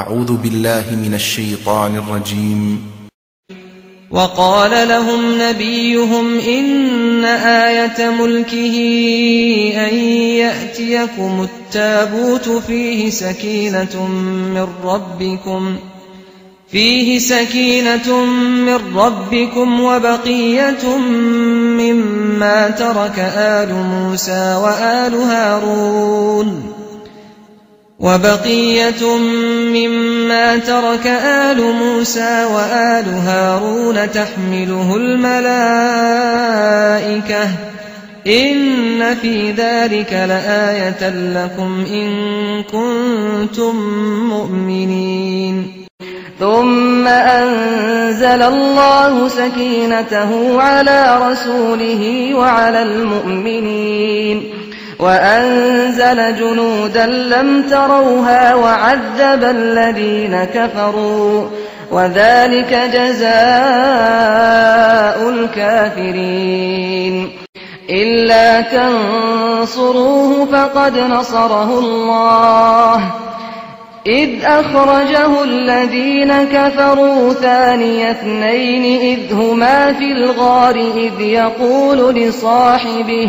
أعوذ بالله من الشيطان الرجيم. وقال لهم نبيهم إن آية ملكه أن يأتيكم التابوت فيه سكينة من ربكم فيه سكينة من ربكم وبقية مما ترك آل موسى وآل هارون. وبقية مما ترك آل موسى وآل هارون تحمله الملائكة. إن في ذلك لآية لكم إن كنتم مؤمنين. ثم أنزل الله سكينته على رسوله وعلى المؤمنين. وأنزل جنودا لم تروها وعذب الذين كفروا وذلك جزاء الكافرين. إلا تنصروه فقد نصره الله. إذ أخرجه الذين كفروا ثاني اثنين إذ هما في الغار إذ يقول لصاحبه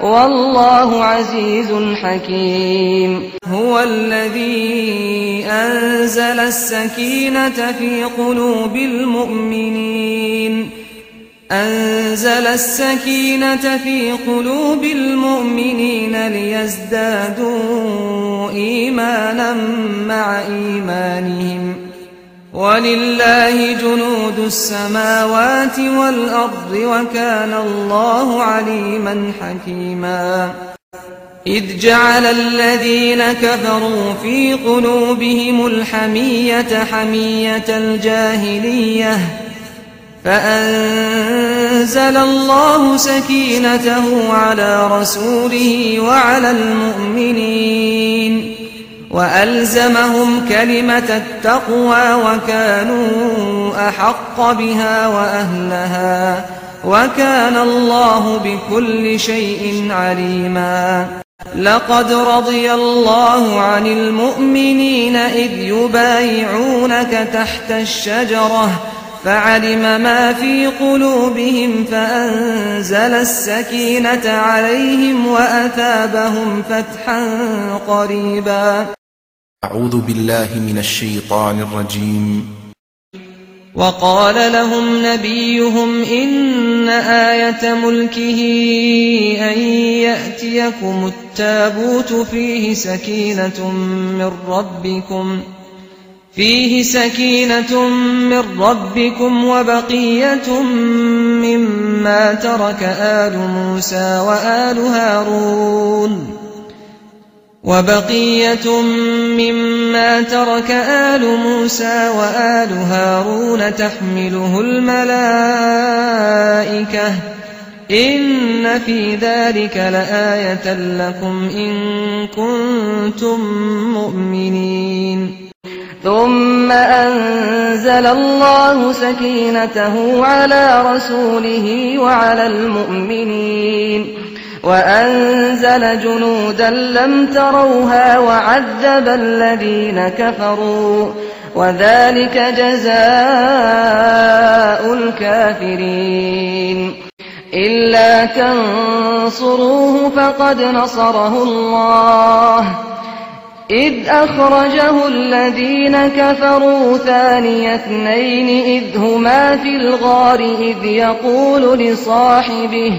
والله عزيز حكيم. هو الذي أنزل السكينة في قلوب المؤمنين. أنزل السكينة في قلوب المؤمنين ليزدادوا إيمانا مع إيمانهم. ولله جنود السماوات والأرض وكان الله عليما حكيما. إذ جعل الذين كفروا في قلوبهم الحمية حمية الجاهلية فأنزل الله سكينته على رسوله وعلى المؤمنين. وألزمهم كلمة التقوى وكانوا أحق بها وأهلها وكان الله بكل شيء عليما. لقد رضي الله عن المؤمنين إذ يبايعونك تحت الشجرة فعلم ما في قلوبهم فأنزل السكينة عليهم وأثابهم فتحا قريبا. أعوذ بالله من الشيطان الرجيم. وقال لهم نبيهم إن آية ملكه أن يأتيكم التابوت فيه سكينة من ربكم فيه سكينة من ربكم وبقية مما ترك آل موسى وآل هارون. وبقية مما ترك آل موسى وآل هارون تحمله الملائكة. إن في ذلك لآية لكم إن كنتم مؤمنين. ثم أنزل الله سكينته على رسوله وعلى المؤمنين. وأنزل جنودا لم تروها وعذب الذين كفروا وذلك جزاء الكافرين. إلا تنصروه فقد نصره الله. إذ أخرجه الذين كفروا ثاني اثنين إذ هما في الغار إذ يقول لصاحبه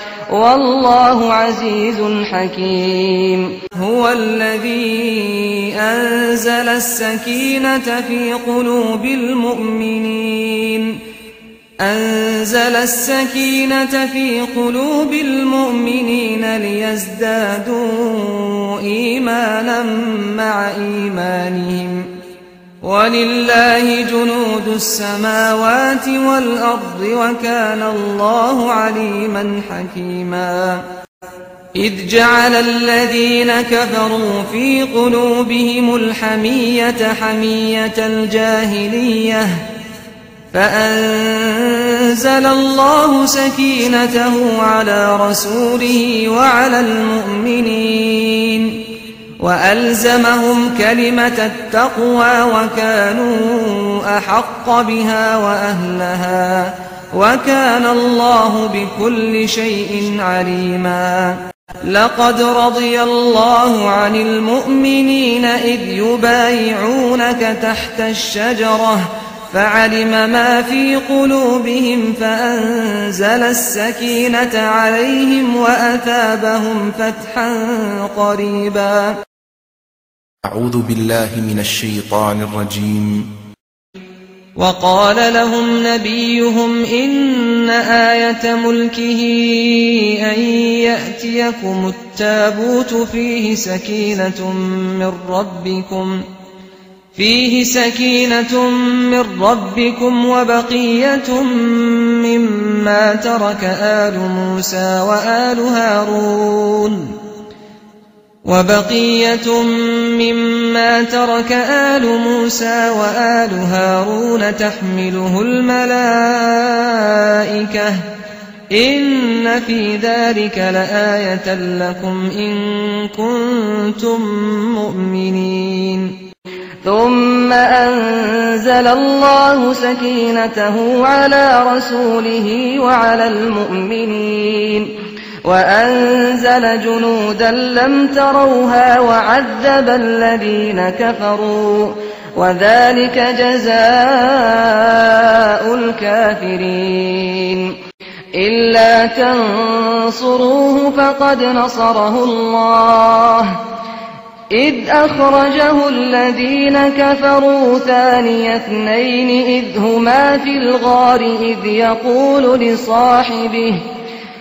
والله عزيز حكيم. هو الذي أنزل السكينة في قلوب المؤمنين. أنزل السكينة في قلوب المؤمنين ليزدادوا إيمانا مع إيمانهم. ولله جنود السماوات والأرض وكان الله عليما حكيما. إذ جعل الذين كفروا في قلوبهم الحمية حمية الجاهلية فأنزل الله سكينته على رسوله وعلى المؤمنين. وألزمهم كلمة التقوى وكانوا أحق بها وأهلها وكان الله بكل شيء عليما. لقد رضي الله عن المؤمنين إذ يبايعونك تحت الشجرة فعلم ما في قلوبهم فأنزل السكينة عليهم وأثابهم فتحا قريبا. أعوذ بالله من الشيطان الرجيم. وقال لهم نبيهم إن آية ملكه أن يأتيكم التابوت فيه سكينة من ربكم فيه سكينة من ربكم وبقية مما ترك آل موسى وآل هارون. وبقية مما ترك آل موسى وآل هارون تحمله الملائكة. إن في ذلك لآية لكم إن كنتم مؤمنين. ثم أنزل الله سكينته على رسوله وعلى المؤمنين. وأنزل جنودا لم تروها وعذب الذين كفروا وذلك جزاء الكافرين. إلا تنصروه فقد نصره الله. إذ أخرجه الذين كفروا ثاني اثنين إذ هما في الغار إذ يقول لصاحبه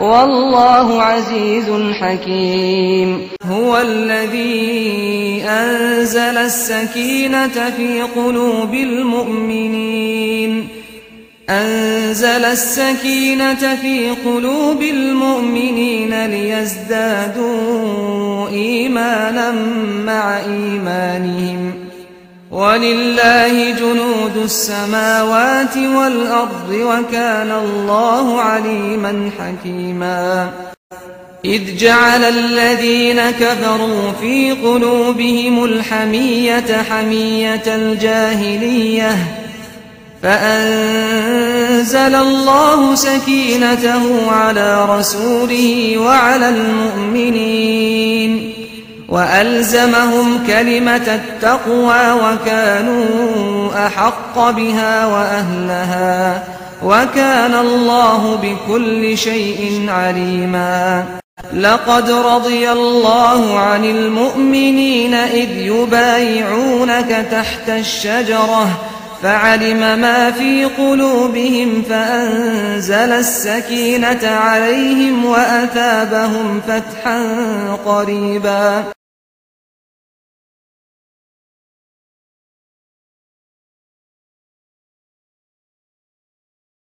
والله عزيز حكيم. هو الذي أنزل السكينة في قلوب المؤمنين. أنزل السكينة في قلوب المؤمنين ليزدادوا إيمانا مع إيمانهم. ولله جنود السماوات والأرض وكان الله عليما حكيما. إذ جعل الذين كفروا في قلوبهم الحمية حمية الجاهلية فأنزل الله سكينته على رسوله وعلى المؤمنين. وألزمهم كلمة التقوى وكانوا أحق بها وأهلها وكان الله بكل شيء عليما. لقد رضي الله عن المؤمنين إذ يبايعونك تحت الشجرة فعلم ما في قلوبهم فأنزل السكينة عليهم وأثابهم فتحا قريبا.